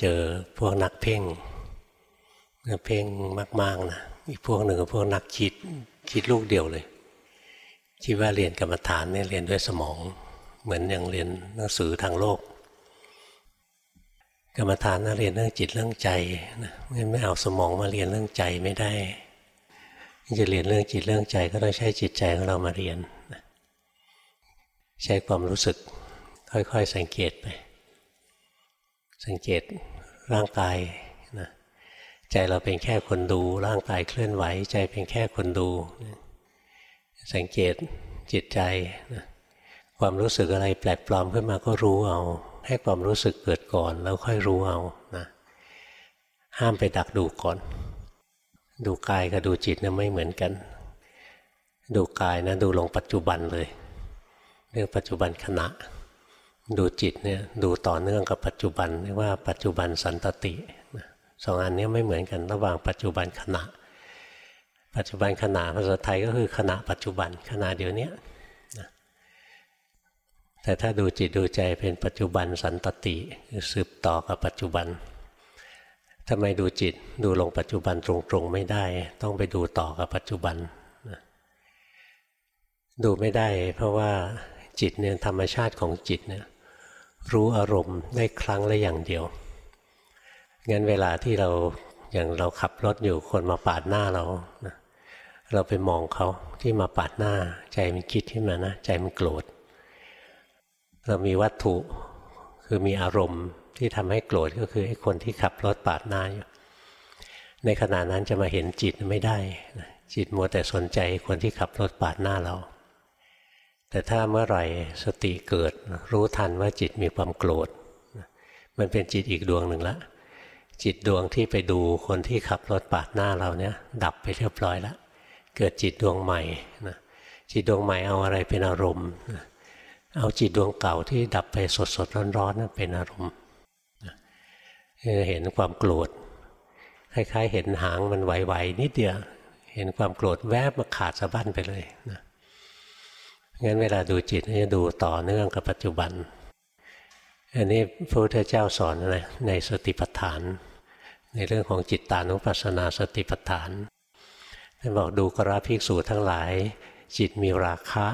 เจอพวกนักเพ่งเพ่งมากๆนะอีกพวกหนึ่งก็พวกนักคิดคิดลูกเดียวเลยคิดว่าเรียนกรรมฐานเนี่ยเรียนด้วยสมอง เหมือนอย่างเรียนหนังสือทางโลก กรรมฐานน่ะเรียนเรื่องจิตเรื่องใจนะไม่เอาสมองมาเรียนเรื่องใจไม่ได้จะเรียนเรื่องจิตเรื่องใจก็ต้องใช้จิตใจของเรามาเรียนใช้ความรู้สึกค่อยๆสังเกตไป สังเกต ร่างกายนะใจเราเป็นแค่คนดู ร่างกายเคลื่อนไหว ใจเป็นแค่คนดู สังเกตจิตใจนะความรู้สึกอะไรแปลกปลอมขึ้นมาก็รู้เอา ให้ความรู้สึกเกิดก่อน แล้วค่อยรู้เอานะห้ามไปดักดูก่อน ดูกายกับดูจิตนะไม่เหมือนกัน ดูกายนะดูลงปัจจุบันเลยเรื่องปัจจุบันขณะ ดูจิตเนี่ยดูต่อเนื่องกับปัจจุบันเรียกว่าปัจจุบันสันตติสองอันนี้ไม่เหมือนกันระหว่างปัจจุบันขณะ ปัจจุบันขณะภาษาไทยก็คือขณะปัจจุบันขณะเดี๋ยวนี้แต่ถ้าดูจิตดูใจเป็นปัจจุบันสันตติคือสืบต่อกับปัจจุบันทำไมดูจิตดูลงปัจจุบันตรงๆไม่ได้ ต้องไปดูต่อกับปัจจุบันดูไม่ได้ เพราะว่าจิตเนี่ยธรรมชาติของจิตเนี่ย รู้อารมณ์ได้ครั้งละอย่างเดียว งั้นเวลาที่เราอย่างเราขับรถอยู่คนมาปาดหน้าเรานะเราไปมองเขาที่มาปาดหน้า ใจมันคิดขึ้นมานะใจมันโกรธ เรามีวัตถุคือมีอารมณ์ที่ทำให้โกรธก็คือไอ้คนที่ขับรถปาดหน้าอยู่ ในขณะนั้นจะมาเห็นจิตไม่ได้ จิตมัวแต่สนใจคนที่ขับรถปาดหน้าเรา แต่ถ้าเมื่อไหร่สติเกิดรู้ทันว่าจิตมีความโกรธ มันเป็นจิตอีกดวงหนึ่งละ จิตดวงที่ไปดูคนที่ขับรถปาดหน้าเราเนี่ย ดับไปเรียบร้อยแล้วเกิดจิตดวงใหม่นะจิตดวงใหม่เอาอะไรเป็นอารมณ์ เอาจิตดวงเก่าที่ดับไปสดสดร้อนๆนั่นเป็นอารมณ์เห็นความโกรธคล้ายๆ เห็นหางมันไหวๆนิดเดียว เห็นความโกรธแวบมาขาดสะบั้นไปเลยนะ งั้นเวลาดูจิตจะดูต่อเนื่องกับปัจจุบัน อันนี้พระพุทธเจ้าสอนนะในสติปัฏฐาน ในเรื่องของจิตตานุปัสสนาสติปัฏฐานท่านบอกดูกราภิกษุทั้งหลาย จิตมีราคะ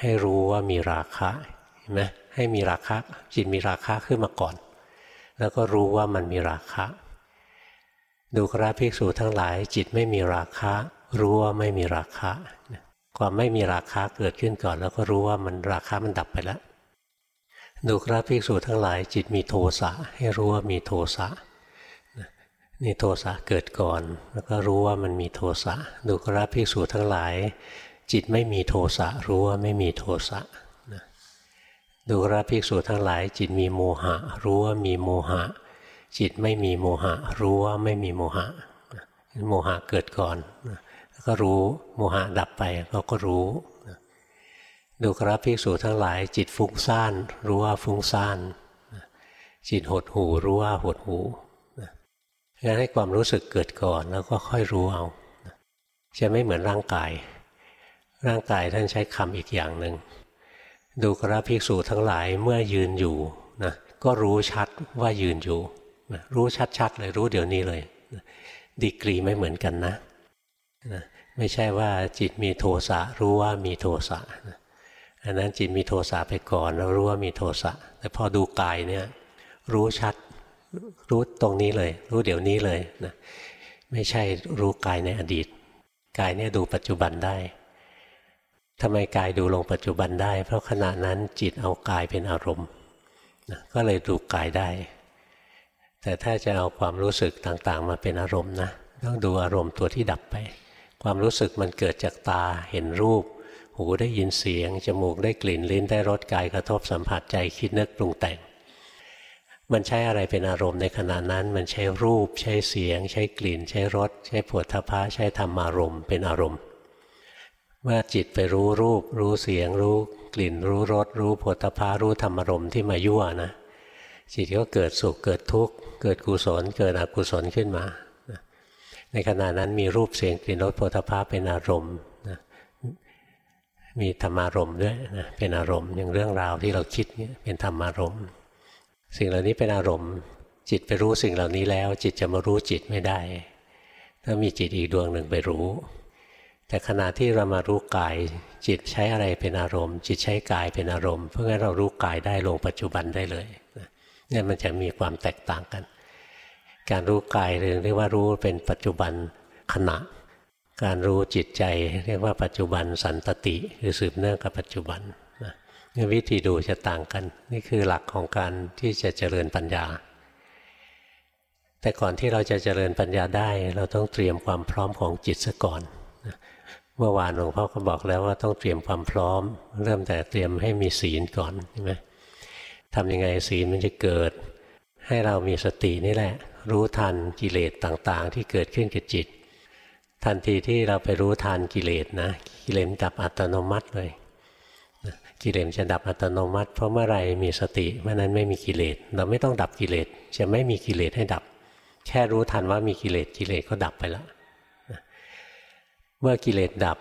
ให้รู้ว่ามีราคะเห็นไหมให้มีราคะจิตมีราคะขึ้นมาก่อน แล้วก็รู้ว่ามันมีราคะ ดูกราภิกษุทั้งหลาย จิตไม่มีราคะ รู้ว่าไม่มีราคะ ความไม่มีราคาเกิดขึ้นก่อน แล้วก็รู้ว่ามันราคามันดับไปแล้วดูคราภิกษุทั้งหลาย จิตมีโทสะให้รู้ว่ามีโทสะนี่โทสะเกิดก่อน แล้วก็รู้ว่ามันมีโทสะดูคราภิกษุทั้งหลาย จิตไม่มีโทสะรู้ว่าไม่มีโทสะดูคราภิกษุทั้งหลาย จิตมีโมหะ รู้ว่ามีโมหะ จิตไม่มีโมหะ รู้ว่าไม่มีโมหะโมหะเกิดก่อน ก็รู้โมหะดับไปเราก็รู้ดูครับภิกษุทั้งหลาย จิตฟุ้งซ่าน รู้ว่าฟุ้งซ่านจิตหดหูรู้ว่าหดหูงั้นให้ความรู้สึกเกิดก่อนแล้วก็ค่อยรู้เอาจะไม่เหมือนร่างกาย ร่างกายท่านใช้คำอีกอย่างหนึ่งดูกราภิกษุทั้งหลายเมื่อยืนอยู่นะก็รู้ชัดว่ายืนอยู่รู้ชัดๆเลยรู้เดี๋ยวนี้เลยดีกรีไม่เหมือนกันนะ ไม่ใช่ว่าจิตมีโทสะรู้ว่ามีโทสะอันนั้นจิตมีโทสะไปก่อน แล้วรู้ว่ามีโทสะแต่พอดูกายเนี่ยรู้ชัดรู้ตรงนี้เลย รู้เดี๋ยวนี้เลยนะไม่ใช่รู้กายในอดีต กายเนี่ยดูปัจจุบันได้ทำไมกายดูลงปัจจุบันได้ เพราะขณะนั้นจิตเอากายเป็นอารมณ์นะก็เลยดูกายได้ แต่ถ้าจะเอาความรู้สึกต่างๆ มาเป็นอารมณ์นะต้องดูอารมณ์ตัวที่ดับไป ความรู้สึกมันเกิดจากตาเห็นรูป หูได้ยินเสียง จมูกได้กลิ่นลิ้นได้รสกายกระทบสัมผัสใจคิดนึกปรุงแต่ง มันใช้อะไรเป็นอารมณ์ในขณะนั้น มันใช้รูป ใช้เสียง ใช้กลิ่น ใช้รส ใช้ผวดทพะใช้ธรรมารมณ์เป็นอารมณ์เมื่อจิตไปรู้รูป รู้เสียง รู้กลิ่น รู้รสรู้ผวดทพะรู้ธรรมารมณ์ที่มายั่วนะจิตก็เกิดสุขเกิดทุกข์ เกิดกุศล เกิดอกุศลขึ้นมา ในขณะนั้นมีรูปเสียงกลิ่นรสโผฏฐาเป็นอารมณ์นะมีธรรมารมณ์ด้วยนะเป็นอารมณ์อย่างเรื่องราวที่เราคิดเนี่ยเป็นธรรมารมณ์สิ่งเหล่านี้เป็นอารมณ์ จิตไปรู้สิ่งเหล่านี้แล้ว จิตจะมารู้จิตไม่ได้ ถ้ามีจิตอีกดวงหนึ่งไปรู้ แต่ขณะที่เรามารู้กาย จิตใช้อะไรเป็นอารมณ์ จิตใช้กายเป็นอารมณ์ เพื่อให้เรารู้กายได้ลงปัจจุบันได้เลยเนี่ยมันจะมีความแตกต่างกัน การรู้กายเรียกว่ารู้เป็นปัจจุบันขณะ การรู้จิตใจ เรียกว่าปัจจุบันสันตติคือสืบเนื่องกับปัจจุบันนี่วิธีดูจะต่างกัน นี่คือหลักของการที่จะเจริญปัญญา แต่ก่อนที่เราจะเจริญปัญญาได้ เราต้องเตรียมความพร้อมของจิตซะก่อนเมื่อวานหลวงพ่อก็บอกแล้วว่าต้องเตรียมความพร้อม เริ่มแต่เตรียมให้มีศีลก่อนใช่ไหมทำยังไงศีลมันจะเกิด ให้เรามีสตินี่แหละ รู้ทันกิเลสต่างๆ ที่เกิดขึ้นกับจิต ทันทีที่เราไปรู้ทันกิเลสนะกิเลสดับอัตโนมัติเลยกิเลสจะดับอัตโนมัติ เพราะเมื่อไรมีสติเมื่อนั้นไม่มีกิเลสเราไม่ต้องดับกิเลสจะไม่มีกิเลสให้ดับ แค่รู้ทันว่ามีกิเลสกิเลสก็ดับไปแล้วเมื่อกิเลสดับ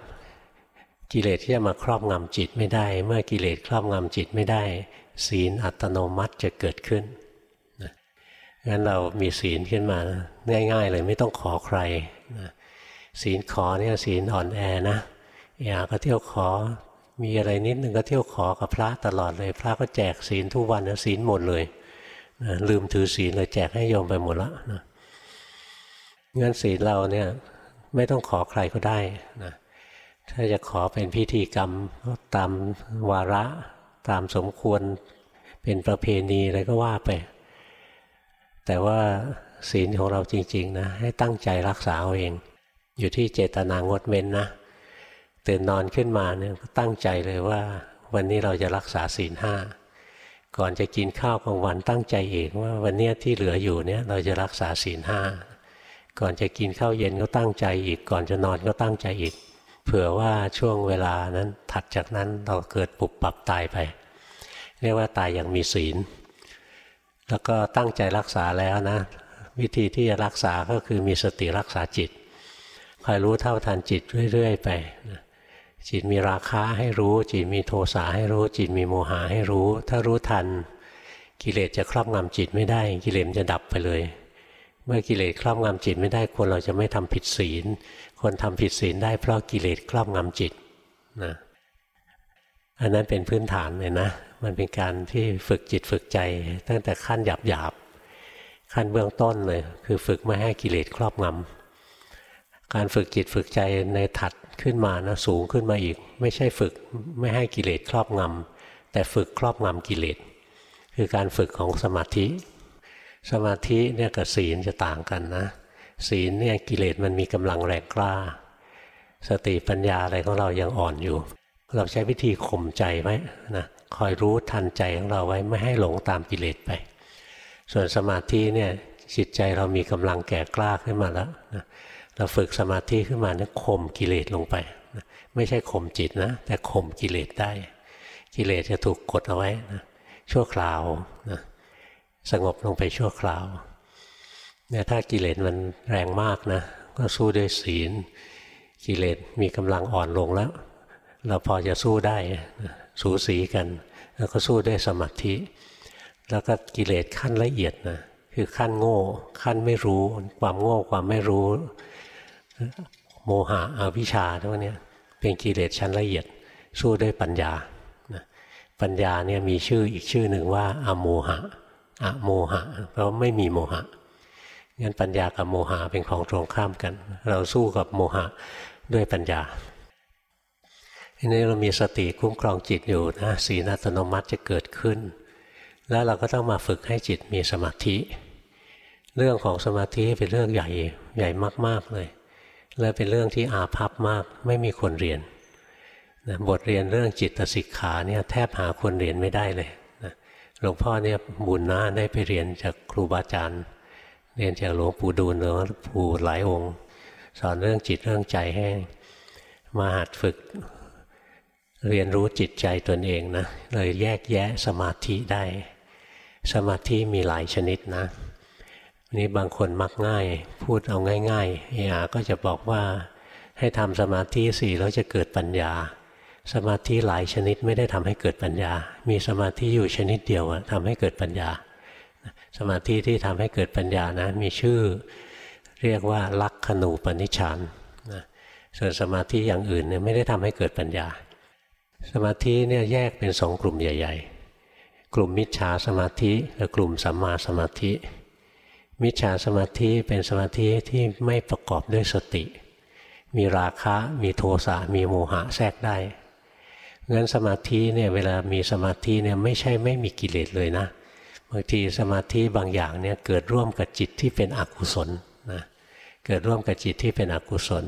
กิเลสที่จะมาครอบงำจิตไม่ได้ เมื่อกิเลสครอบงำจิตไม่ได้ ศีลอัตโนมัติจะเกิดขึ้น งั้นเรามีศีลขึ้นมาง่าย ๆ เลยไม่ต้องขอใครศีลขอเนี่ยศีลอ่อนแอนะอยากก็เที่ยวขอมีอะไรนิดนึงก็เที่ยวขอกับพระตลอดเลย พระก็แจกศีลทุกวันนะศีลหมดเลยนะลืมถือศีลเลยแจกให้โยมไปหมดละนะงั้นศีลเราเนี่ยไม่ต้องขอใครก็ได้นะถ้าจะขอเป็นพิธีกรรมตามวาระตามสมควรเป็นประเพณีอะไรก็ว่าไป แต่ว่าศีลของเราจริง ๆ นะ ให้ตั้งใจรักษาเอาเอง อยู่ที่เจตนางดเว้นนะตื่นนอนขึ้นมาเนี่ยตั้งใจเลยว่า วันนี้เราจะรักษาศีลห้าก่อนจะกินข้าวกลางวันตั้งใจเองว่าวันนี้ที่เหลืออยู่เนี่ยเราจะรักษาศีลห้าก่อนจะกินข้าวเย็นก็ตั้งใจอีก ก่อนจะนอนก็ตั้งใจอีก เผื่อว่าช่วงเวลานั้นถัดจากนั้นเราเกิดปุบปับตายไป เรียกว่าตายอย่างมีศีล แล้วก็ตั้งใจรักษาแล้วนะ วิธีที่จะรักษาก็คือมีสติรักษาจิตคอยรู้เท่าทันจิตเรื่อยๆไปนะจิตมีราคะให้รู้ จิตมีโทสะให้รู้ จิตมีโมหะให้รู้ ถ้ารู้ทัน กิเลสจะครอบงำจิตไม่ได้ กิเลสจะดับไปเลย เมื่อกิเลสครอบงำจิตไม่ได้คนเราจะไม่ทำผิดศีล คนทำผิดศีลได้เพราะกิเลสครอบงำจิตนะอันนั้นเป็นพื้นฐานเลยนะ มันเป็นการที่ฝึกจิตฝึกใจ ตั้งแต่ขั้นหยาบหยาบขั้นเบื้องต้นเลย คือฝึกไม่ให้กิเลสครอบงำการฝึกจิตฝึกใจในถัดขึ้นมานะสูงขึ้นมาอีก ไม่ใช่ฝึกไม่ให้กิเลสครอบงำแต่ฝึกครอบงำกิเลส คือการฝึกของสมาธิ สมาธิเนี่ยกับศีลจะต่างกันนะ ศีลเนี่ยกิเลสมันมีกำลังแรงกล้า สติปัญญาอะไรของเรายังอ่อนอยู่ เราใช้วิธีข่มใจไว้นะ คอยรู้ทันใจของเราไว้ไม่ให้หลงตามกิเลสไป ส่วนสมาธิเนี่ยจิตใจเรามีกำลังแก่กล้าขึ้นมาแล้วนะเราฝึกสมาธิขึ้นมาเนี่ยข่มกิเลสลงไปไม่ใช่ข่มจิตนะแต่ข่มกิเลสได้ กิเลสจะถูกกดเอาไว้นะชั่วคราวนะสงบลงไปชั่วคราวเนี่ยถ้ากิเลสมันแรงมากนะก็สู้ด้วยศีล กิเลสมีกำลังอ่อนลงแล้ว เราพอจะสู้ได้ สูสีกัน แล้วก็สู้ด้วยสมาธิ แล้วก็กิเลสขั้นละเอียดนะคือขั้นโง่ ขั้นไม่รู้ ความโง่ความไม่รู้ โมหะอวิชชาทั้งนี้เป็นกิเลสชั้นละเอียด สู้ด้วยปัญญาปัญญาเนี่ยมีชื่ออีกชื่อหนึ่งว่าอโมหะอโมหะ เพราะไม่มีโมหะงั้นปัญญากับโมหะเป็นของตรงข้ามกัน เราสู้กับโมหะด้วยปัญญา ทีนี้เรามีสติคุ้มครองจิตอยู่นะสีนัตโนมัติจะเกิดขึ้น แล้วเราก็ต้องมาฝึกให้จิตมีสมาธิ เรื่องของสมาธิเป็นเรื่องใหญ่ใหญ่มาก ๆเลย และเป็นเรื่องที่อาภัพมากไม่มีคนเรียนนะบทเรียนเรื่องจิตสิกขาเนี่ยแทบหาคนเรียนไม่ได้เลยนะหลวงพ่อเนี่ยบุญนะได้ไปเรียนจากครูบาอาจารย์ เรียนจากหลวงปู่ดูลหลวงปู่หลายองค์ สอนเรื่องจิตเรื่องใจให้มาหัดฝึก เรียนรู้จิตใจตนเองนะเลยแยกแยะสมาธิได้ สมาธิมีหลายชนิดนะนี่บางคนมักง่าย พูดเอาง่ายๆเออาก็จะบอกว่าให้ทำสมาธิสี่แล้วจะเกิดปัญญา สมาธิหลายชนิดไม่ได้ทำให้เกิดปัญญา มีสมาธิอยู่ชนิดเดียวทำให้เกิดปัญญา สมาธิที่ทำให้เกิดปัญญานะ มีชื่อเรียกว่าลักขณูปนิชานนะส่วนสมาธิอย่างอื่นเนี่ยไม่ได้ทำให้เกิดปัญญา สมาธิเนี่ยแยกเป็นสองกลุ่มใหญ่ ๆ กลุ่มมิจฉาสมาธิและกลุ่มสัมมาสมาธิ มิจฉาสมาธิเป็นสมาธิที่ไม่ประกอบด้วยสติ มีราคะ มีโทสะ มีโมหะแทรกได้งั้นสมาธิเนี่ยเวลามีสมาธิเนี่ยไม่ใช่ไม่มีกิเลสเลยนะบางทีสมาธิบางอย่างเนี่ยเกิดร่วมกับจิตที่เป็นอกุศลนะเกิดร่วมกับจิตที่เป็นอกุศล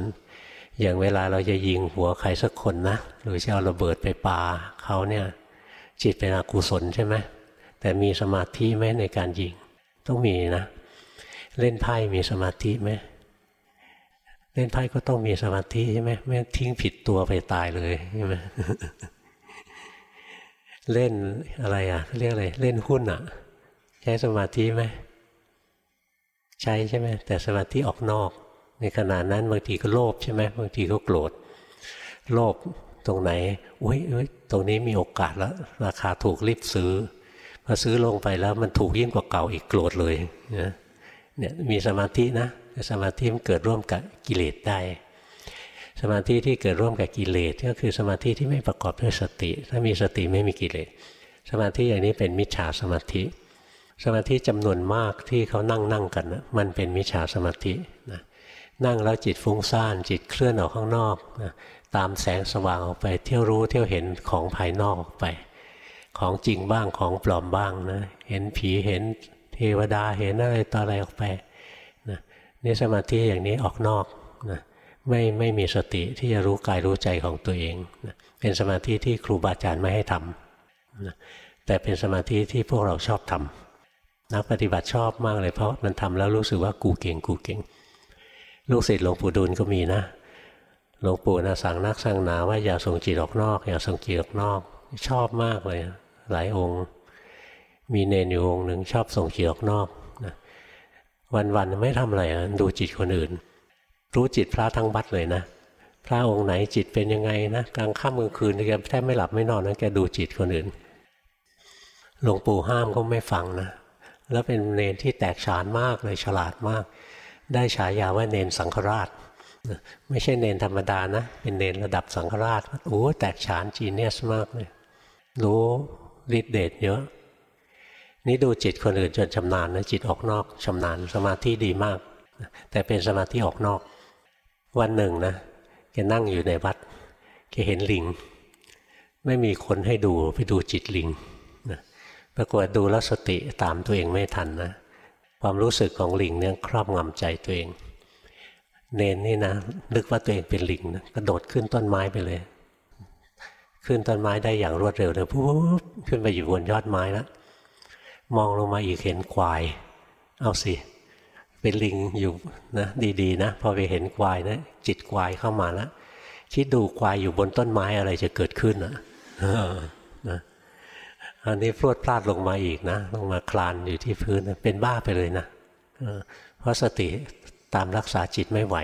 อย่างเวลาเราจะยิงหัวใครสักคนนะหรือจะเอาระเบิดไปปาเขาเนี่ยจิตเป็นอกุศลใช่ไหมแต่มีสมาธิไหมในการยิง ต้องมีนะ เล่นไพ่มีสมาธิไหมเล่นไพ่ก็ต้องมีสมาธิใช่ไหมไม่ทิ้งผิดตัวไปตายเลยใช่ไหมเล่นอะไรอะเรียกอะไรเล่นหุ้นอะ ใช้สมาธิไหมใช้ใช่ไหมแต่สมาธิออกนอก ในขณะนั้นบางทีก็โลภใช่ไหมบางทีก็โกรธโลภตรงไหนอุ้ยอุ้ยตรงนี้มีโอกาสแล้ว ราคาถูกรีบซื้อพอซื้อลงไปแล้วมันถูกยิ่งกว่าเก่าอีกโกรธเลยนะเนี่ยมีสมาธินะสมาธิมันเกิดร่วมกับกิเลสได้ สมาธิที่เกิดร่วมกับกิเลสก็คือสมาธิที่ไม่ประกอบด้วยสติ ถ้ามีสติไม่มีกิเลสสมาธิอย่างนี้เป็นมิจฉาสมาธิ สมาธิจำนวนมากที่เขานั่งนั่งกันนะมันเป็นมิจฉาสมาธินะ นั่งแล้วจิตฟุ้งซ่านจิตเคลื่อนออกข้างนอกนะตามแสงสว่างออกไป เที่ยวรู้เที่ยวเห็นของภายนอกออกไป ของจริงบ้างของปลอมบ้างนะเห็นผีเห็นเทวดาเห็นอะไรต่ออะไรออกไปนะนี่สมาธิอย่างนี้ออกนอกนะไม่ไม่มีสติที่จะรู้กายรู้ใจของตัวเองนะเป็นสมาธิที่ครูบาอาจารย์ไม่ให้ทำนะแต่เป็นสมาธิที่พวกเราชอบทำนักปฏิบัติชอบมากเลยเพราะมันทำแล้วรู้สึกว่ากูเก่งกูเก่ง ลูกศิษย์หลวงปู่ดูลก็มีนะหลวงปู่นะสั่งนักสั่งหนาว่าอย่าส่งจิตออกนอก อย่าส่งจิตออกนอก ชอบมากเลย หลายองค์ มีเนนอยู่องค์หนึ่งชอบส่งจิตออกนอกนะวันๆไม่ทำอะไรดูจิตคนอื่น รู้จิตพระทั้งบัดเลยนะพระองค์ไหนจิตเป็นยังไงนะกลางค่ำกลางคืนแกแทบไม่หลับไม่นอนนะแกดูจิตคนอื่นหลวงปู่ห้ามก็ไม่ฟังนะแล้วเป็นเนนที่แตกฉานมากเลยฉลาดมาก ได้ฉายาว่าเนนสังฆราช ไม่ใช่เนนธรรมดานะ เป็นเนนระดับสังฆราชโอ้แตกฉานจีเนียสมากเลยรู้ฤทธิเดชเยอะ นี่ดูจิตคนอื่นจนชำนาญนะจิตออกนอกชำนาญสมาธิดีมาก แต่เป็นสมาธิออกนอก วันหนึ่งนะแกนั่งอยู่ในวัดแกเห็นลิง ไม่มีคนให้ดูไปดูจิตลิงนะปรากฏดูแล้วสติตามตัวเองไม่ทันนะ ความรู้สึกของลิงเนี่ยครอบงำใจตัวเอง เนนนี่นะนึกว่าตัวเองเป็นลิงนะกระโดดขึ้นต้นไม้ไปเลย ขึ้นต้นไม้ได้อย่างรวดเร็วเลยปุ๊บขึ้นไปอยู่บนยอดไม้แล้วมองลงมาอีกเห็นควาย เอาสิเป็นลิงอยู่นะดีๆนะพอไปเห็นควายนะจิตควายเข้ามาแล้วคิดดูควายอยู่บนต้นไม้อะไรจะเกิดขึ้นนะ อันนี้พรวดพลาดลงมาอีกนะลงมาคลานอยู่ที่พื้นเป็นบ้าไปเลยนะเพราะสติตามรักษาจิตไม่ไหว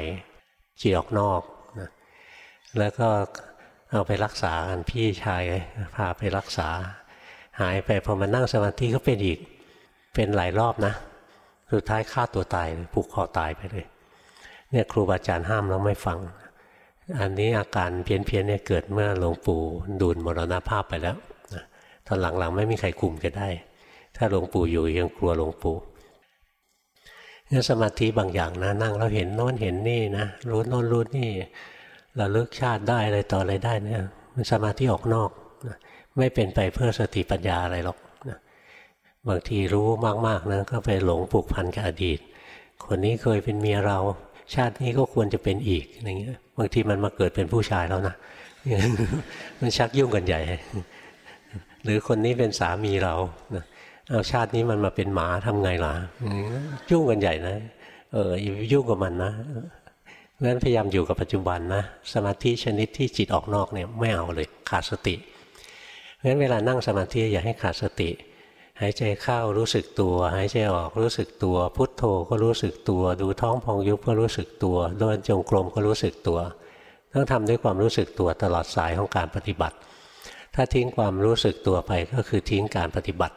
จิตออกนอกนะแล้วก็เอาไปรักษากันพี่ชายพาไปรักษา หายไปพอมานั่งสมาธิก็เป็นอีกเป็นหลายรอบนะสุดท้ายฆ่าตัวตายผูกคอตายไปเลย เนี่ยครูบาอาจารย์ห้ามแล้วไม่ฟัง อันนี้อาการเพี้ยนเพียนเนี่ยเกิดเมื่อหลวงปู่ดูลมรณภาพไปแล้ว ตอนหลังๆ ไม่มีใครคุมก็ได้ ถ้าหลวงปู่อยู่ยังกลัวหลวงปู่เนี่ยสมาธิบางอย่างนะนั่งแล้วเห็นโน้นเห็นนี่นะรู้โน้นรู้นี่เราเลิกชาติได้อะไรต่ออะไรได้เนี่ยมันสมาธิออกนอกไม่เป็นไปเพื่อสติปัญญาอะไรหรอกนะบางทีรู้มากๆนะก็ไปหลงผูกพันกับอดีต คนนี้เคยเป็นเมียเรา ชาตินี้ก็ควรจะเป็นอีกอะไรเงี้ยบางทีมันมาเกิดเป็นผู้ชายแล้วนะมันชักยุ่งกันใหญ่ หรือคนนี้เป็นสามีเราเอาชาตินี้มันมาเป็นหมาทำไงล่ะยุ่งกันใหญ่นะ เอออย่ายุ่งกับมันนะงั้นพยายามอยู่กับปัจจุบันนะสมาธิชนิดที่จิตออกนอกเนี่ยไม่เอาเลยขาดสติเพราะฉะนั้นเวลานั่งสมาธิอย่าให้ขาดสติ หายใจเข้ารู้สึกตัว หายใจออกรู้สึกตัว พุทโธก็รู้สึกตัว ดูท้องพองยุบก็รู้สึกตัวเดินจงกรมก็รู้สึกตัว ต้องทำด้วยความรู้สึกตัวตลอดสายของการปฏิบัติ ถ้าทิ้งความรู้สึกตัวไปก็คือทิ้งการปฏิบัติ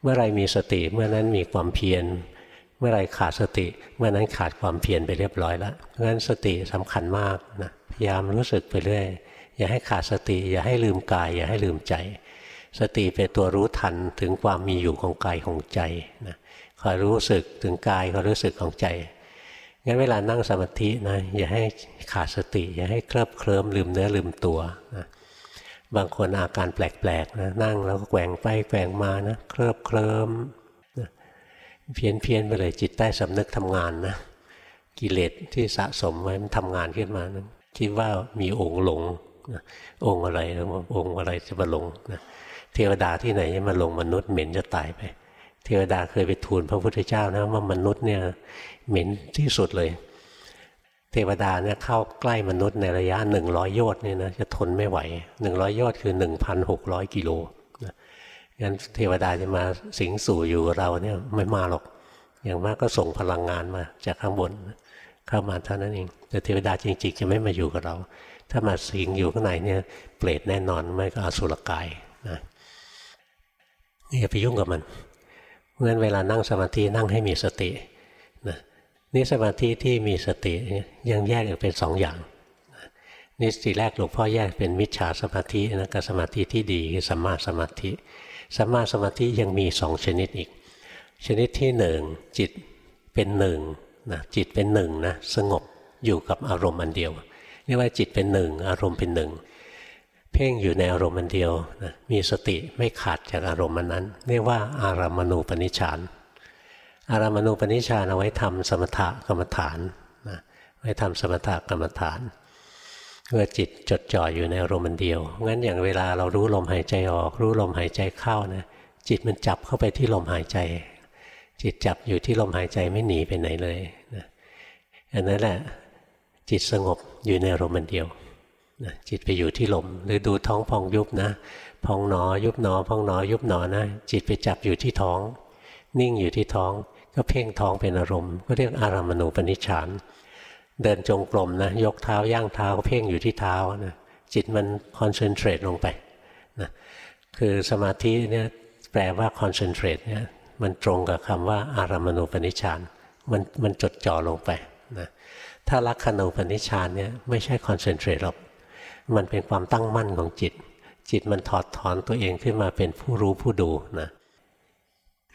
เมื่อไรมีสติเมื่อนั้นมีความเพียร เมื่อไรขาดสติ เมื่อนั้นขาดความเพียรไปเรียบร้อยแล้วเพราะฉะนั้นสติสำคัญมากนะพยายามรู้สึกไปเรื่อยอย่าให้ขาดสติ อย่าให้ลืมกาย อย่าให้ลืมใจ สติเป็นตัวรู้ทันถึงความมีอยู่ของกายของใจนะคอยรู้สึกถึงกายคอยรู้สึกของใจงั้นเวลานั่งสมาธินะอย่าให้ขาดสติ อย่าให้เคลิบเคลิ้มลืมเนื้อลืมตัวนะ บางคนอาการแปลกๆนะนั่งแล้วก็แกว่งไปแกว่งมานะเคลิบเคลิ้มเพี้ยนเพียนไปเลยจิตใต้สำนึกทำงานนะกิเลสที่สะสมไว้มันทำงานขึ้นมานะคิดว่ามีองค์หลงนะองค์อะไรองค์อะไรจะมาหลงนะเทวดาที่ไหนจะมาลงมนุษย์เหม็นจะตายไป เทวดาเคยไปทูลพระพุทธเจ้านะว่ามนุษย์เนี่ยเหม็นที่สุดเลย เทวดาเนี่ยเข้าใกล้มนุษย์ในระยะหนึ่งร้อยโยชน์เนี่ยนะจะทนไม่ไหวหนึ่งร้อยโยชน์คือหนึ่งพันหกร้อยกิโลนะงั้นเทวดาจะมาสิงสู่อยู่เราเนี่ยไม่มาหรอก อย่างมากก็ส่งพลังงานมาจากข้างบนเข้ามาเท่านั้นเอง แต่เทวดาจริง ๆ จะไม่มาอยู่กับเรา ถ้ามาสิงอยู่ข้างในเนี่ยเปรตแน่นอนไม่ก็อสุรกายนะอย่าไปยุ่งกับมันเพราะฉะนั้นเวลานั่งสมาธินั่งให้มีสตินะ นี่สมาธิที่มีสติยังแยกออกเป็นสองอย่างนี่สีแรกหลวงพ่อแยกเป็นมิจฉาสมาธินะกับสมาธิที่ดีคือสัมมาสมาธิสัมมาสมาธิยังมีสองชนิดอีก ชนิดที่หนึ่งจิตเป็นหนึ่งนะจิตเป็นหนึ่งนะสงบอยู่กับอารมณ์อันเดียวเรียกว่าจิตเป็นหนึ่งอารมณ์เป็นหนึ่งเพ่งอยู่ในอารมณ์อันเดียวนะมีสติไม่ขาดจากอารมณ์นั้นเรียกว่าอารามณูปนิชฌาน อารามณูปนิชฌานเอาไว้ทำสมถกรรมฐานนะไว้ทำสมถกรรมฐานเมื่อจิตจดจ่ออยู่ในอารมณ์เดียว งั้นอย่างเวลาเรารู้ลมหายใจออก รู้ลมหายใจเข้านะจิตมันจับเข้าไปที่ลมหายใจ จิตจับอยู่ที่ลมหายใจไม่หนีไปไหนเลยนะอันนั้นแหละจิตสงบอยู่ในอารมณ์เดียวนะจิตไปอยู่ที่ลม หรือดูท้องพองยุบนะ พองหนอยุบหนอ พองหนอยุบหนอนะ จิตไปจับอยู่ที่ท้อง นิ่งอยู่ที่ท้อง ก็เพ่งท้องเป็นอารมณ์ก็เรียกอารัมมณูปนิชฌาน เดินจงกรมนะยกเท้าย่างเท้าเพ่งอยู่ที่เท้านะจิตมัน concentrate ลงไปนะคือสมาธิเนี่ยแปลว่า concentrate เนี่ยมันตรงกับคำว่าอารัมมณูปนิชฌานมันมันจดจ่อลงไปนะถ้าลักขณูปนิชฌานเนี่ยไม่ใช่ concentrate หรอกมันเป็นความตั้งมั่นของจิต จิตมันถอดถอนตัวเองขึ้นมาเป็นผู้รู้ผู้ดูนะ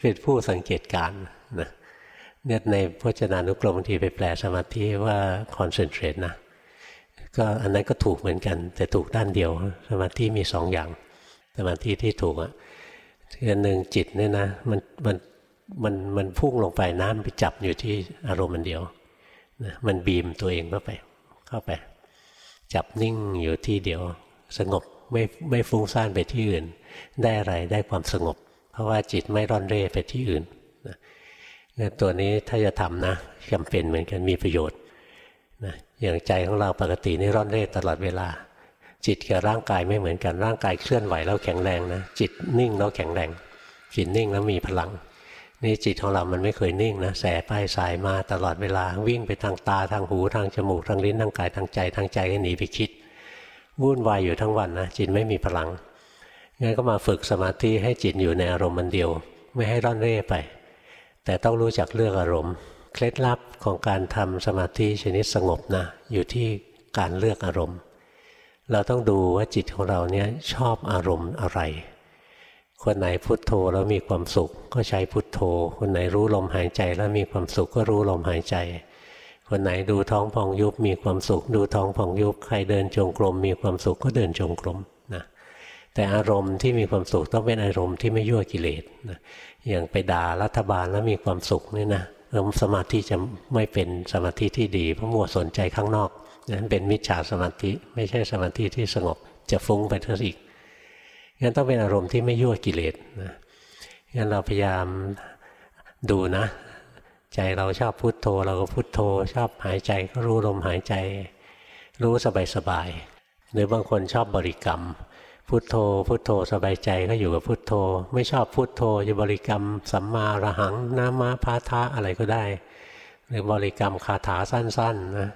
เป็นผู้สังเกตการ นะเนี่ยในพจนานุกรมบางทีไปแปลสมาธิว่าคอนเซนเทรตนะก็อันนั้นก็ถูกเหมือนกัน แต่ถูกด้านเดียว สมาธิมีสองอย่าง สมาธิที่ถูกอะอันหนึ่งจิตเนี่ยนะมันมันมันมันพุ่งลงไปน้ำไปจับอยู่ที่อารมณ์มันเดียวนะมันบีมตัวเองเข้าไป เข้าไป จับนิ่งอยู่ที่เดียว สงบไม่ไม่ฟุ้งซ่านไปที่อื่น ได้อะไรได้ความสงบ เพราะว่าจิตไม่ร่อนเร่ไปที่อื่น เนี่ยตัวนี้ถ้าจะทำนะจำเป็นเหมือนกันมีประโยชน์นะอย่างใจของเราปกตินี่ร่อนเร่ตลอดเวลา จิตกับร่างกายไม่เหมือนกันร่างกายเคลื่อนไหวแล้วแข็งแรงนะจิตนิ่งแล้วแข็งแรง จิตนิ่งแล้วมีพลัง นี่จิตของเรามันไม่เคยนิ่งนะแสไปสายมาตลอดเวลาวิ่งไปทางตาทางหูทางจมูกทางลิ้นทางกายทางใจทางใจก็หนีไปคิดวุ่นวายอยู่ทั้งวันนะจิตไม่มีพลังงั้นก็มาฝึกสมาธิให้จิตอยู่ในอารมณ์มันเดียว ไม่ให้ร่อนเร่ไป แต่ต้องรู้จักเลือกอารมณ์ เคล็ดลับของการทำสมาธิชนิดสงบนะอยู่ที่การเลือกอารมณ์ เราต้องดูว่าจิตของเราเนี่ยชอบอารมณ์อะไร คนไหนพุทโธแล้วมีความสุขก็ใช้พุทโธ คนไหนรู้ลมหายใจแล้วมีความสุขก็รู้ลมหายใจ คนไหนดูท้องพองยุบมีความสุข ดูท้องพองยุบใครเดินจงกรมมีความสุขก็เดินจงกรมนะแต่อารมณ์ที่มีความสุขต้องเป็นอารมณ์ที่ไม่ยั่วกิเลสนะ อย่างไปด่ารัฐบาลแล้วมีความสุขนี่นะสมาธิจะไม่เป็นสมาธิที่ดี เพราะมัวสนใจข้างนอกนั้นเป็นมิจฉาสมาธิไม่ใช่สมาธิที่สงบจะฟุ้งไปทั้งอีกงั้นต้องเป็นอารมณ์ที่ไม่ยั่วกิเลสนะงั้นเราพยายามดูนะ ใจเราชอบพุโทโธ เราก็พุโทโธ ชอบหายใจก็รู้ลมหายใจ รู้สบายๆหรือบางคนชอบบริกรรม พุทโธ พุทโธสบายใจก็อยู่กับพุทโธ ไม่ชอบพุทโธจะบริกรรมสัมมาระหังนามาพาทะอะไรก็ได้ หรือบริกรรมคาถาสั้นๆนะ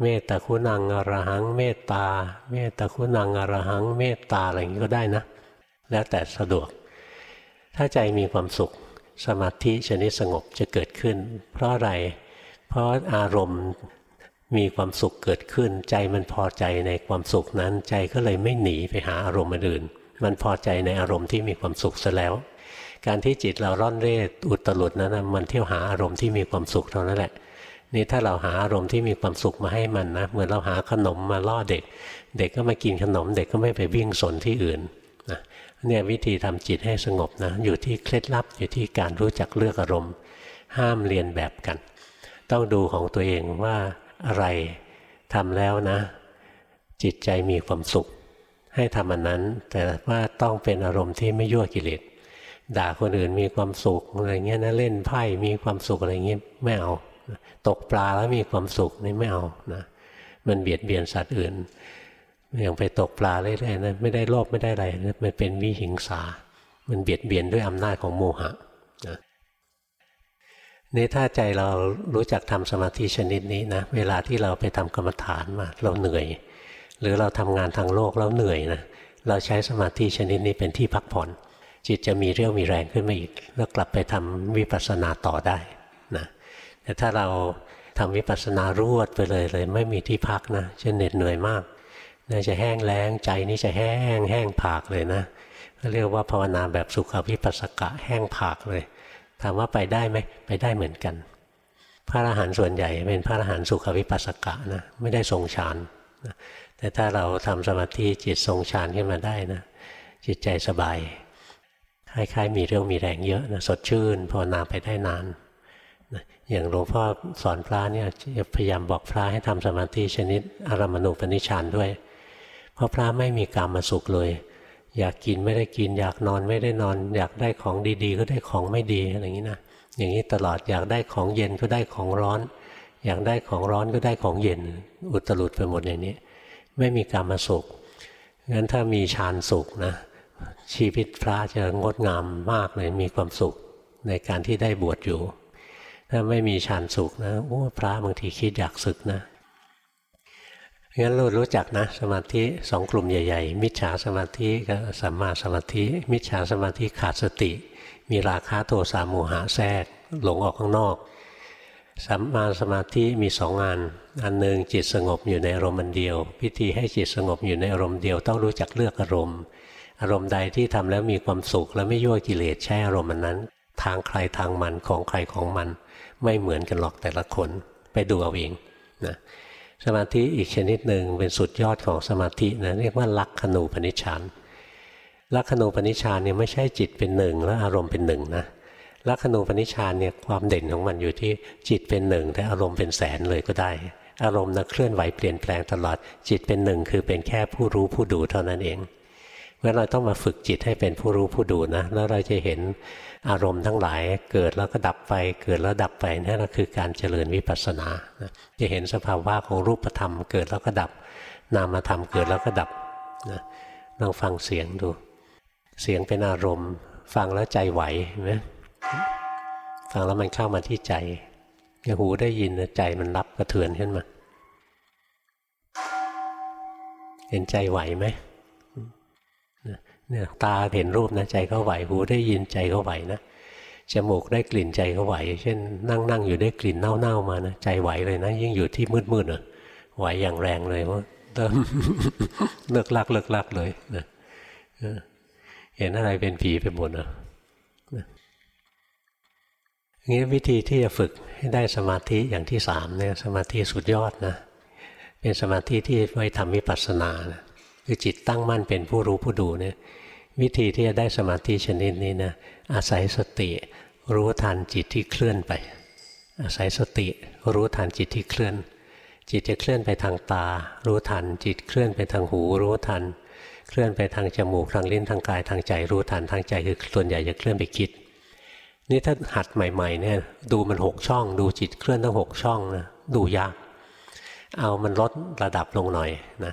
เมตตาคุณังอรหัง เมตตา เมตตาคุณังอรหัง เมตตาอะไรอย่างนี้ก็ได้นะ แล้วแต่สะดวก ถ้าใจมีความสุขสมาธิชนิดสงบจะเกิดขึ้น เพราะอะไร เพราะอารมณ์ มีความสุขเกิดขึ้น ใจมันพอใจในความสุขนั้น ใจก็เลยไม่หนีไปหาอารมณ์อื่น มันพอใจในอารมณ์ที่มีความสุขซะแล้ว การที่จิตเราร่อนเร่อุตลุดนั้นมันเที่ยวหาอารมณ์ที่มีความสุขเท่านั้นแหละนี่ถ้าเราหาอารมณ์ที่มีความสุขมาให้มันนะเหมือนเราหาขนมมาล่อเด็ก เด็กก็มากินขนม เด็กก็ไม่ไปวิ่งสนที่อื่นนะเนี่ยวิธีทำจิตให้สงบนะอยู่ที่เคล็ดลับอยู่ที่การรู้จักเลือกอารมณ์ ห้ามเรียนแบบกัน ต้องดูของตัวเองว่า อะไรทำแล้วนะ จิตใจมีความสุข ให้ทำอันนั้น แต่ว่าต้องเป็นอารมณ์ที่ไม่ยั่วกิเลสด่าคนอื่นมีความสุขอะไรเงี้ยนะเล่นไพ่มีความสุขอะไรเงี้ยไม่เอา ตกปลาแล้วมีความสุขนี่ไม่เอานะมันเบียดเบียนสัตว์อื่นอย่างไปตกปลาเรื่อยๆนะไม่ได้โลภไม่ได้อะไรนะมันเป็นวิหิงสา มันเบียดเบียนด้วยอำนาจของโมหะ นะนี่ถ้าใจเรารู้จักทำสมาธิชนิดนี้นะเวลาที่เราไปทำกรรมฐานมาเราเหนื่อย หรือเราทำงานทางโลกแล้วเหนื่อยนะเราใช้สมาธิชนิดนี้เป็นที่พักผ่อน จิตจะมีเรี่ยวมีแรงขึ้นมาอีก แล้วกลับไปทำวิปัสสนาต่อได้นะแต่ถ้าเราทำวิปัสสนารวดไปเลยเลย ไม่มีที่พักนะจะเหน็ดเหนื่อยมากน่าจะแห้งแล้งใจนี่จะแห้งแห้งผากเลยนะเรียกว่าภาวนาแบบสุขวิปัสสกะแห้งผากเลย ถามว่าไปได้ไหมไปได้เหมือนกัน พระอรหันต์ส่วนใหญ่เป็นพระอรหันต์สุขวิปัสสกะนะไม่ได้ทรงฌานนะแต่ถ้าเราทำสมาธิจิตทรงฌานขึ้นมาได้นะจิตใจสบายคล้ายๆมีเรี่ยวมีแรงเยอะนะสดชื่นภาวนาไปได้นานอย่างหลวงพ่อสอนพระเนี่ยจะพยายามบอกพระให้ทำสมาธิชนิดอารมณูปนิชานด้วย เพราะพระไม่มีกรรมมาสุขเลย อยากกินไม่ได้กิน อยากนอนไม่ได้นอน อยากได้ของดีๆ ก็ได้ของไม่ดีอะไรอย่างนี้นะอย่างนี้ตลอดอยากได้ของเย็นก็ได้ของร้อน อยากได้ของร้อนก็ได้ของเย็น อุตรุดไปหมดอย่างนี้ ไม่มีกรรมมาสุขงั้นถ้ามีฌานสุขนะชีวิตพระจะงดงามมากเลยมีความสุขในการที่ได้บวชอยู่ ถ้าไม่มีฌานสุขนะโอ้พระบางทีคิดอยากศึกนะ งั้นเรารู้จักนะสมาธิสองกลุ่มใหญ่ ๆ มิจฉาสมาธิกับสัมมาสมาธิ มิจฉาสมาธิขาดสติ มีราคะโทสะโมหะแทรก หลงออกข้างนอกสัมมาสมาธิมีสองงานอันหนึ่งจิตสงบอยู่ในอารมณ์เดียว พิธีให้จิตสงบอยู่ในอารมณ์เดียวต้องรู้จักเลือกอารมณ์ อารมณ์ใดที่ทำแล้วมีความสุขและไม่ยั่วกิเลสใช้อารมณ์นั้น ทางใครทางมันของใครของมัน ไม่เหมือนกันหรอกแต่ละคนไปดูเอาเอง สมาธิอีกชนิดหนึ่งเป็นสุดยอดของสมาธินะเรียกว่าลักขณูปนิชฌานลักขณูปนิชฌานเนี่ยไม่ใช่จิตเป็นหนึ่งแล้วอารมณ์เป็นหนึ่งนะลักขณูปนิชฌานเนี่ยความเด่นของมันอยู่ที่จิตเป็นหนึ่งแต่อารมณ์เป็นแสนเลยก็ได้ อารมณ์นะเคลื่อนไหวเปลี่ยนแปลงตลอดจิตเป็นหนึ่งคือเป็นแค่ผู้รู้ผู้ดูเท่านั้นเอง เมื่อเราต้องมาฝึกจิตให้เป็นผู้รู้ผู้ดูนะ แล้วเราจะเห็นอารมณ์ทั้งหลายเกิดแล้วก็ดับไป เกิดแล้วดับไปนั่นคือการเจริญวิปัสสนา จะเห็นสภาวะของรูปธรรม เกิดแล้วก็ดับ นามธรรมเกิดแล้วก็ดับนะลองฟังเสียงดู เสียงเป็นอารมณ์ ฟังแล้วใจไหวไหมฟังแล้วมันเข้ามาที่ใจอย่างหูได้ยินใจมันรับกระเทือนขึ้นมา เห็นใจไหวไหม เนี่ยตาเห็นรูปนะใจเขาไหวหูได้ยินใจเขาไหวนะจมูกได้กลิ่นใจเขาไหว เช่น นั่งนั่งอยู่ได้กลิ่นเน่าๆมานะใจไหวเลยนะ ยิ่งอยู่ที่มืดๆนะไหวอย่างแรงเลยว่าเติมเลิกลักเลิกลักเลยนะเห็นอะไรเป็นผีไปหมดนะงี้วิธีที่จะฝึกให้ได้สมาธิอย่างที่สามเนี่ยสมาธิสุดยอดนะเป็นสมาธิที่ไว้ทำวิปัสสนานะคือจิตตั้งมั่นเป็นผู้รู้ผู้ดูเนี่ย วิธีที่จะได้สมาธิชนิดนี้นะอาศัยสติรู้ทันจิตที่เคลื่อนไป อาศัยสติรู้ทันจิตที่เคลื่อน จิตจะเคลื่อนไปทางตา รู้ทัน จิตเคลื่อนไปทางหู รู้ทัน เคลื่อนไปทางจมูกทางลิ้นทางกายทางใจ รู้ทันทางใจคือส่วนใหญ่จะเคลื่อนไปคิด นี่ถ้าหัดใหม่ๆเนี่ยดูมันหกช่อง ดูจิตเคลื่อนทั้งหกช่องนะดูยากเอามันลดระดับลงหน่อยนะ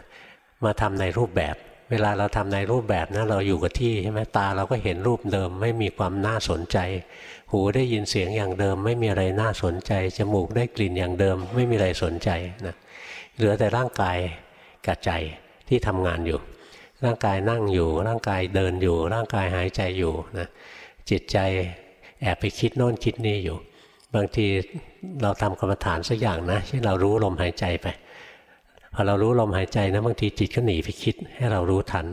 มาทำในรูปแบบ เวลาเราทำในรูปแบบนะเราอยู่กับที่ใช่ไหมตาเราก็เห็นรูปเดิมไม่มีความน่าสนใจ หูได้ยินเสียงอย่างเดิม ไม่มีอะไรน่าสนใจ จมูกได้กลิ่นอย่างเดิม ไม่มีอะไรสนใจนะเหลือแต่ร่างกายกับใจที่ทำงานอยู่ ร่างกายนั่งอยู่ ร่างกายเดินอยู่ ร่างกายหายใจอยู่นะจิตใจแอบไปคิดโน่นคิดนี่อยู่ บางทีเราทำกรรมฐานสักอย่างนะเช่นเรารู้ลมหายใจไป พอเรารู้ลมหายใจนะบางทีจิตก็หนีไปคิดให้เรารู้ทัน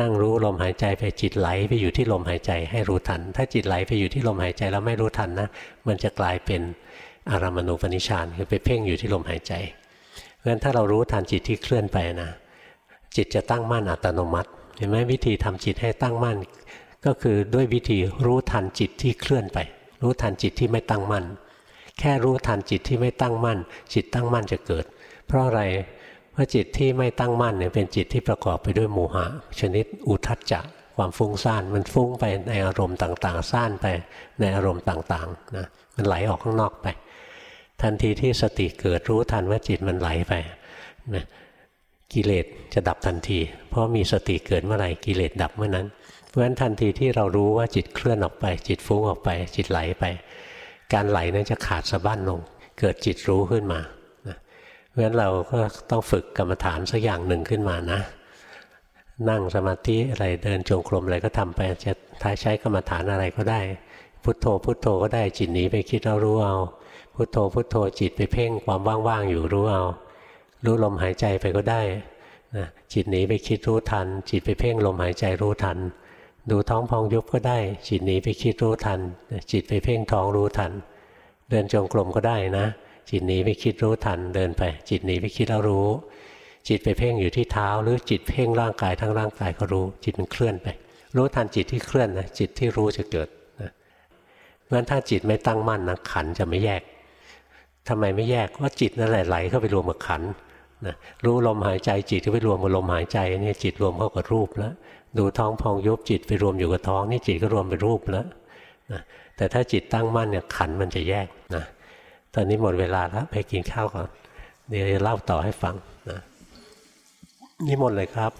นั่งรู้ลมหายใจไปจิตไหลไปอยู่ที่ลมหายใจให้รู้ทัน ถ้าจิตไหลไปอยู่ที่ลมหายใจแล้วไม่รู้ทันนะมันจะกลายเป็นอารามณูปนิชานคือไปเพ่งอยู่ที่ลมหายใจเพราะฉะนั้นถ้าเรารู้ทันจิตที่เคลื่อนไปนะจิตจะตั้งมั่นอัตโนมัติ เห็นไหมวิธีทำจิตให้ตั้งมั่น ก็คือด้วยวิธีรู้ทันจิตที่เคลื่อนไป รู้ทันจิตที่ไม่ตั้งมั่น แค่รู้ทันจิตที่ไม่ตั้งมั่น จิตตั้งมั่นจะเกิด เพราะอะไร ราะจิตที่ไม่ตั้งมั่นเนี่ยเป็นจิตที่ประกอบไปด้วยโมหะ ชนิดอุทัจจะความฟุ้งซ่านมันฟุ้งไปในอารมณ์ต่างๆซ่านไปในอารมณ์ต่างๆนะมันไหลออกข้างนอกไป ทันทีที่สติเกิดรู้ทันว่าจิตมันไหลไปนะกิเลสจะดับทันที เพราะมีสติเกิดเมื่อไหร่กิเลสดับเมื่อนั้น เพราะฉะนั้นทันทีที่เรารู้ว่าจิตเคลื่อนออกไป จิตฟุ้งออกไป จิตไหลไป การไหลนั้นจะขาดสะบั้นลง เกิดจิตรู้ขึ้นมา ราะฉะนั้นเราก็ต้องฝึกกรรมฐานสักอย่างหนึ่งขึ้นมานะ นั่งสมาธิอะไรเดินจงกรมอะไรก็ทำไปจะท้ายใช้กรรมฐานอะไรก็ได้ พุทโธพุทโธก็ได้จิตหนีไปคิดเรารู้เอา พุทโธพุทโธจิตไปเพ่งความว่างๆอยู่รู้เอารู้ลมหายใจไปก็ได้นะจิตหนีไปคิดรู้ทัน จิตไปเพ่งลมหายใจรู้ทัน ดูท้องพองยุบก็ได้ จิตหนีไปคิดรู้ทัน จิตไปเพ่งท้องรู้ทัน เดินจงกรมก็ได้นะ จิตหนีไปคิดรู้ทันเดินไป จิตหนีไปคิดแล้วรู้ จิตไปเพ่งอยู่ที่เท้า หรือจิตเพ่งร่างกายทั้งร่างกายก็รู้ จิตมันเคลื่อนไป รู้ทันจิตที่เคลื่อนนะจิตที่รู้จะเกิดนะเพราะฉะนั้นถ้าจิตไม่ตั้งมั่นนะขันจะไม่แยกทำไมไม่แยกว่าจิตนั่นแหละไหลเข้าไปรวมกับขันนะรู้ลมหายใจจิตก็ไปรวมกับลมหายใจนี่จิตรวมเข้ากับรูปแล้วดูท้องพองยุบจิตไปรวมอยู่กับท้องนี่จิตก็รวมเป็นรูปแล้วนะแต่ถ้าจิตตั้งมั่นเนี่ยขันมันจะแยกนะ อนนี้หมดเวลาแล้วไปกินข้าวก่อน เดี๋ยวเล่าต่อให้ฟังนะนี่หมดเลยครับ